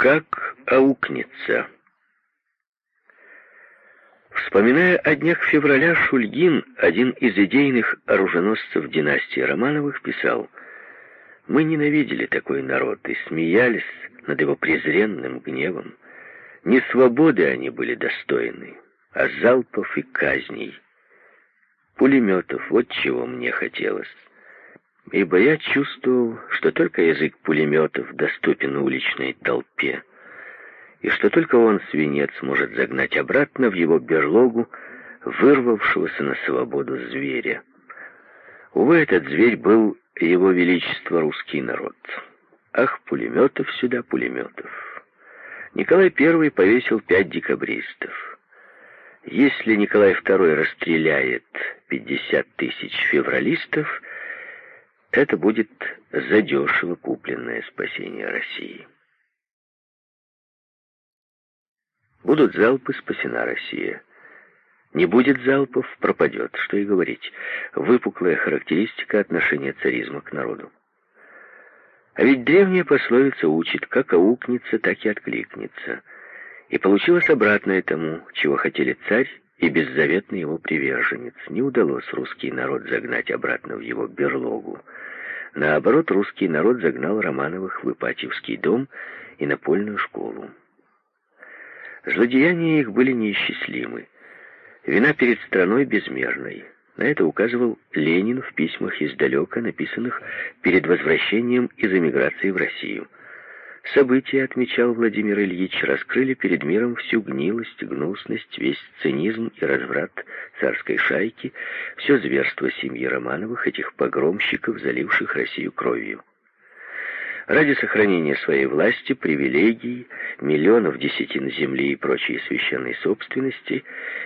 Как аукнется? Вспоминая о днях февраля, Шульгин, один из идейных оруженосцев династии Романовых, писал «Мы ненавидели такой народ и смеялись над его презренным гневом. Не свободы они были достойны, а залпов и казней. Пулеметов, вот чего мне хотелось» ибо я чувствовал, что только язык пулеметов доступен уличной толпе, и что только он, свинец, может загнать обратно в его берлогу вырвавшегося на свободу зверя. Увы, этот зверь был его величество русский народ. Ах, пулеметов сюда, пулеметов. Николай I повесил пять декабристов. Если Николай II расстреляет 50 тысяч февралистов, это будет задешево купленное спасение России. Будут залпы, спасена Россия. Не будет залпов, пропадет, что и говорить. Выпуклая характеристика отношения царизма к народу. А ведь древняя пословица учит, как аукнется, так и откликнется. И получилось обратное тому, чего хотели царь и беззаветный его приверженец. Не удалось русский народ загнать обратно в его берлогу. Наоборот, русский народ загнал Романовых в Ипатьевский дом и напольную школу. Злодеяния их были неисчислимы. Вина перед страной безмерной. На это указывал Ленин в письмах издалека, написанных перед возвращением из эмиграции в Россию. События, отмечал Владимир Ильич, раскрыли перед миром всю гнилость, гнусность, весь цинизм и разврат царской шайки, все зверство семьи Романовых, этих погромщиков, заливших Россию кровью. Ради сохранения своей власти, привилегий, миллионов десятин земли и прочей священной собственности,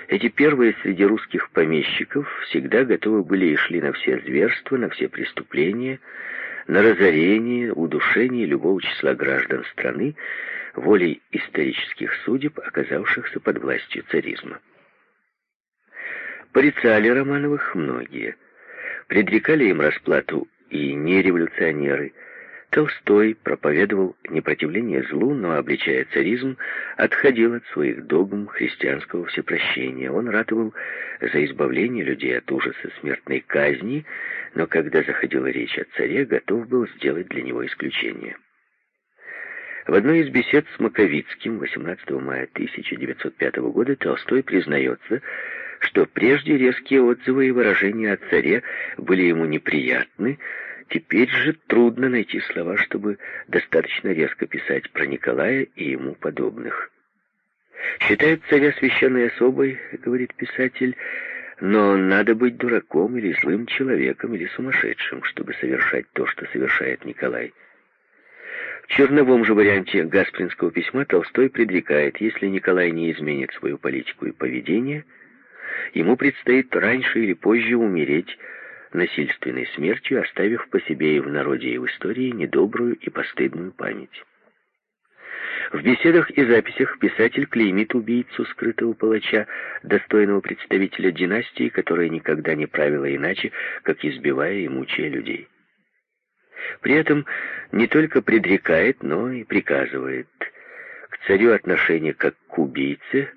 эти первые среди русских помещиков всегда готовы были и шли на все зверства, на все преступления, на разорение, удушение любого числа граждан страны, волей исторических судеб, оказавшихся под властью царизма. Порицали Романовых многие, предрекали им расплату и нереволюционеры – Толстой проповедовал непротивление злу, но, обличая царизм, отходил от своих догм христианского всепрощения. Он ратовал за избавление людей от ужаса смертной казни, но когда заходила речь о царе, готов был сделать для него исключение. В одной из бесед с Маковицким 18 мая 1905 года Толстой признается, что прежде резкие отзывы и выражения о царе были ему неприятны, Теперь же трудно найти слова, чтобы достаточно резко писать про Николая и ему подобных. «Считают царя священной особой», — говорит писатель, «но надо быть дураком или злым человеком, или сумасшедшим, чтобы совершать то, что совершает Николай». В черновом же варианте Гаспринского письма Толстой предрекает, если Николай не изменит свою политику и поведение, ему предстоит раньше или позже умереть насильственной смертью, оставив по себе и в народе, и в истории недобрую и постыдную память. В беседах и записях писатель клеймит убийцу скрытого палача, достойного представителя династии, которая никогда не правила иначе, как избивая и мучая людей. При этом не только предрекает, но и приказывает. К царю отношение как к убийце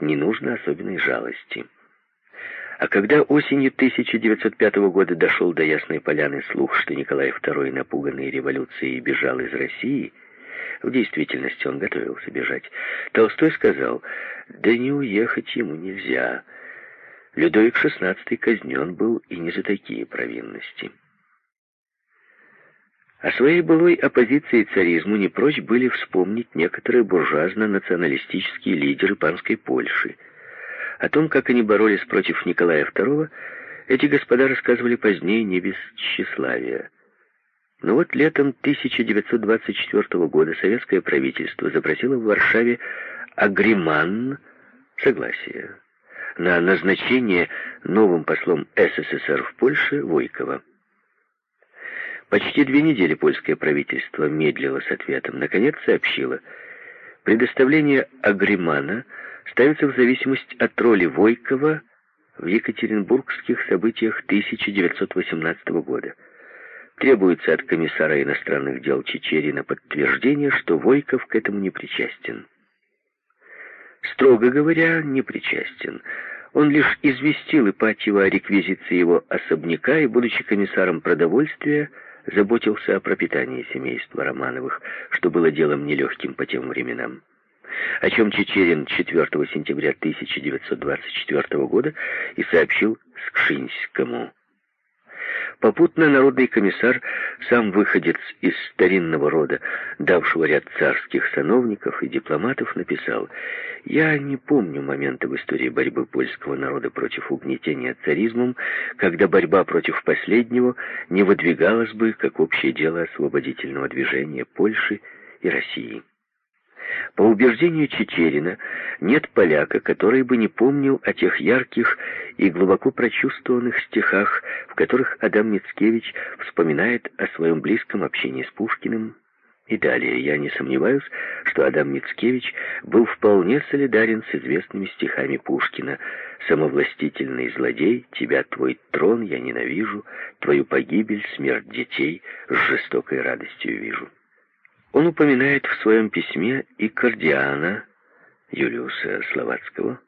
не нужно особенной жалости. А когда осенью 1905 года дошел до Ясной Поляны слух, что Николай II, напуганный революцией, бежал из России, в действительности он готовился бежать, Толстой сказал, да не уехать ему нельзя. Людовик XVI казнен был и не за такие провинности. О своей былой оппозиции царизму не прочь были вспомнить некоторые буржуазно-националистические лидеры панской Польши – о том, как они боролись против Николая II, эти господа рассказывали позднее не без тщеславия. Но вот летом 1924 года советское правительство запросило в Варшаве агриман согласие на назначение новым послом СССР в Польше Войкова. Почти две недели польское правительство медлило с ответом. Наконец сообщило, предоставление агримана – ставится в зависимость от роли Войкова в екатеринбургских событиях 1918 года. Требуется от комиссара иностранных дел Чечерина подтверждение, что Войков к этому не причастен. Строго говоря, не причастен. Он лишь известил Ипатьева о реквизиции его особняка и, будучи комиссаром продовольствия, заботился о пропитании семейства Романовых, что было делом нелегким по тем временам. О чем Чечерин 4 сентября 1924 года и сообщил Скшинскому. Попутно народный комиссар, сам выходец из старинного рода, давшего ряд царских сановников и дипломатов, написал «Я не помню момента в истории борьбы польского народа против угнетения царизмом, когда борьба против последнего не выдвигалась бы как общее дело освободительного движения Польши и России». По убеждению Чечерина, нет поляка, который бы не помнил о тех ярких и глубоко прочувствованных стихах, в которых Адам Мицкевич вспоминает о своем близком общении с Пушкиным. И далее, я не сомневаюсь, что Адам Мицкевич был вполне солидарен с известными стихами Пушкина «Самовластительный злодей, тебя твой трон я ненавижу, твою погибель, смерть детей с жестокой радостью вижу». Он упоминает в своем письме и Кардиана Юлиуса Словацкого,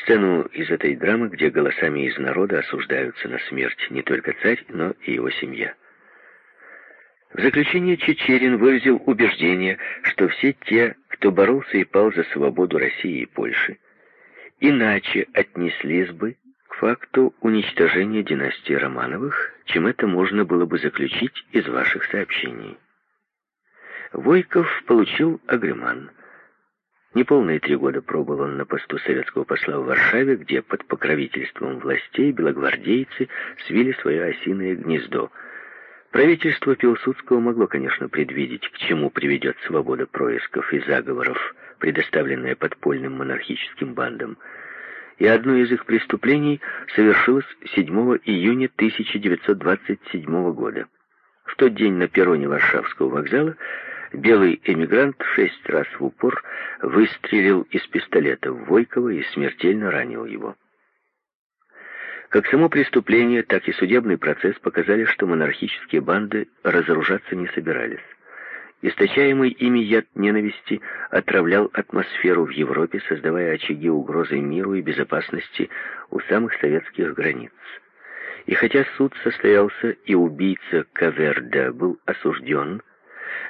сцену из этой драмы, где голосами из народа осуждаются на смерть не только царь, но и его семья. В заключение Чечерин выразил убеждение, что все те, кто боролся и пал за свободу России и Польши, иначе отнеслись бы к факту уничтожения династии Романовых, чем это можно было бы заключить из ваших сообщений. Войков получил агреман. Неполные три года пробыл он на посту советского посла в Варшаве, где под покровительством властей белогвардейцы свили свое осиное гнездо. Правительство Пилсудского могло, конечно, предвидеть, к чему приведет свобода происков и заговоров, предоставленная подпольным монархическим бандам. И одно из их преступлений совершилось 7 июня 1927 года. В тот день на перроне Варшавского вокзала белый эмигрант шесть раз в упор выстрелил из пистолета в Войкова и смертельно ранил его. Как само преступление, так и судебный процесс показали, что монархические банды разоружаться не собирались. Источаемый ими яд ненависти отравлял атмосферу в Европе, создавая очаги угрозы миру и безопасности у самых советских границ. И хотя суд состоялся и убийца Каверда был осужден,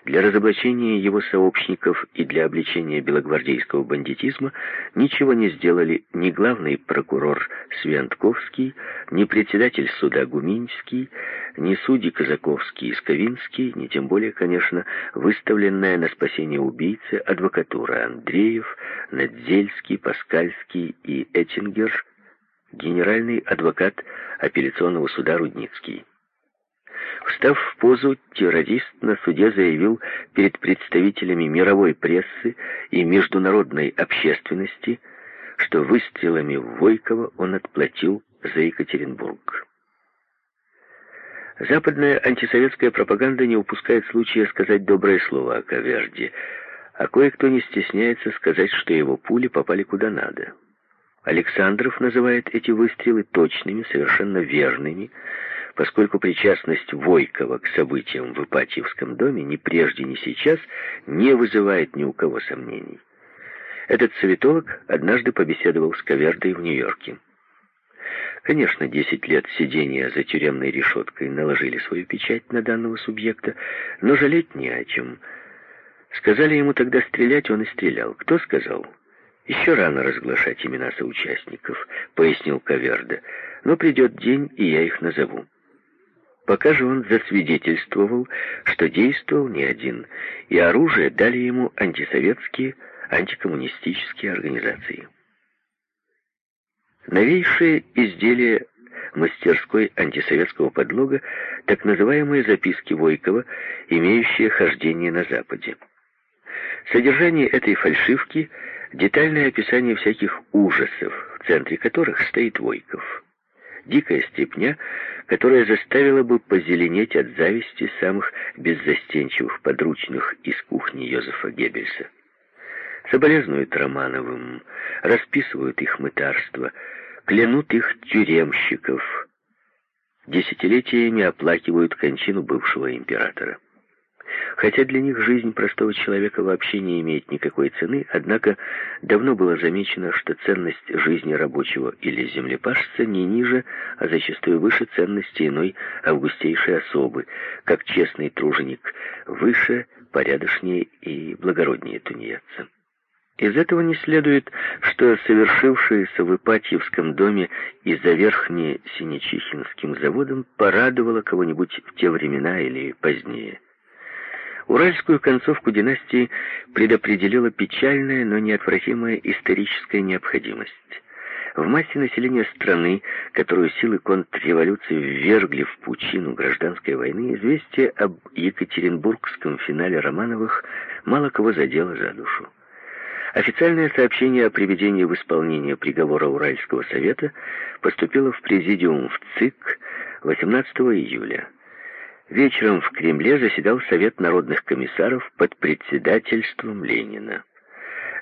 для разоблачения его сообщников и для обличения белогвардейского бандитизма ничего не сделали ни главный прокурор Свянтковский, ни председатель суда Гуминский, ни судьи Казаковский и Сковинский, ни тем более, конечно, выставленная на спасение убийцы адвокатура Андреев, Надзельский, Паскальский и Эттингер, генеральный адвокат апелляционного суда Рудницкий. Встав в позу, террорист на суде заявил перед представителями мировой прессы и международной общественности, что выстрелами в Войкова он отплатил за Екатеринбург. Западная антисоветская пропаганда не упускает случая сказать доброе слово о Каверде, а кое-кто не стесняется сказать, что его пули попали куда надо. Александров называет эти выстрелы точными, совершенно верными, поскольку причастность Войкова к событиям в Ипатьевском доме ни прежде, ни сейчас не вызывает ни у кого сомнений. Этот советолог однажды побеседовал с Кавердой в Нью-Йорке. Конечно, десять лет сидения за тюремной решеткой наложили свою печать на данного субъекта, но жалеть не о чем. Сказали ему тогда стрелять, он и стрелял. Кто сказал? Еще рано разглашать имена соучастников, пояснил Каверда, но придет день, и я их назову. Пока же он засвидетельствовал, что действовал не один, и оружие дали ему антисоветские, антикоммунистические организации. Новейшее изделие мастерской антисоветского подлога так называемые записки Войкова, имеющие хождение на Западе. Содержание этой фальшивки — детальное описание всяких ужасов, в центре которых стоит Войков дикая степня, которая заставила бы позеленеть от зависти самых беззастенчивых подручных из кухни Йозефа Геббельса. Соболезнуют Романовым, расписывают их мытарство, клянут их тюремщиков. десятилетиями оплакивают кончину бывшего императора. Хотя для них жизнь простого человека вообще не имеет никакой цены, однако давно было замечено, что ценность жизни рабочего или землепашца не ниже, а зачастую выше ценности иной августейшей особы, как честный труженик, выше, порядочнее и благороднее тунеядца. Из этого не следует, что совершившееся в Ипатьевском доме и за Верхне Синечихинским заводом порадовало кого-нибудь в те времена или позднее. Уральскую концовку династии предопределила печальная, но неотвратимая историческая необходимость. В массе населения страны, которую силы контрреволюции ввергли в пучину гражданской войны, известие об Екатеринбургском финале Романовых мало кого задело за душу. Официальное сообщение о приведении в исполнение приговора Уральского совета поступило в президиум в ЦИК 18 июля. Вечером в Кремле заседал Совет народных комиссаров под председательством Ленина.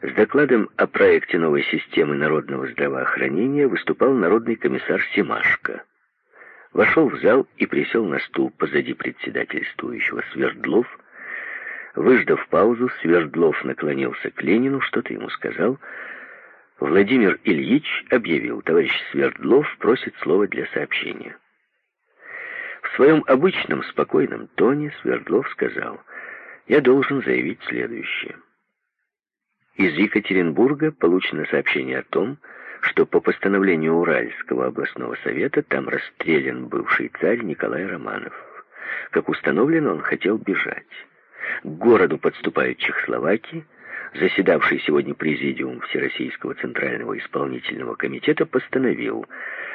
С докладом о проекте новой системы народного здравоохранения выступал народный комиссар Семашко. Вошел в зал и присел на стул позади председательствующего Свердлов. Выждав паузу, Свердлов наклонился к Ленину, что-то ему сказал. Владимир Ильич объявил, товарищ Свердлов просит слова для сообщения. В своем обычном спокойном тоне Свердлов сказал, «Я должен заявить следующее. Из Екатеринбурга получено сообщение о том, что по постановлению Уральского областного совета там расстрелян бывший царь Николай Романов. Как установлено, он хотел бежать. К городу подступают чехословаки, заседавший сегодня президиум Всероссийского Центрального Исполнительного Комитета постановил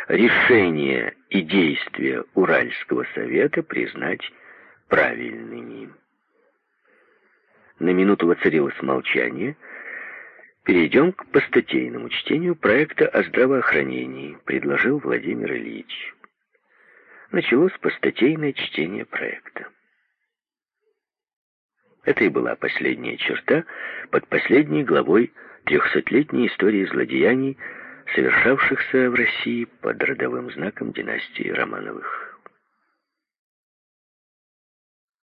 решение и действия Уральского Совета признать правильными. На минуту воцарилось молчание. Перейдем к постатейному чтению проекта о здравоохранении, предложил Владимир Ильич. Началось постатейное чтение проекта. Это и была последняя черта под последней главой трехсотлетней истории злодеяний, совершавшихся в России под родовым знаком династии Романовых.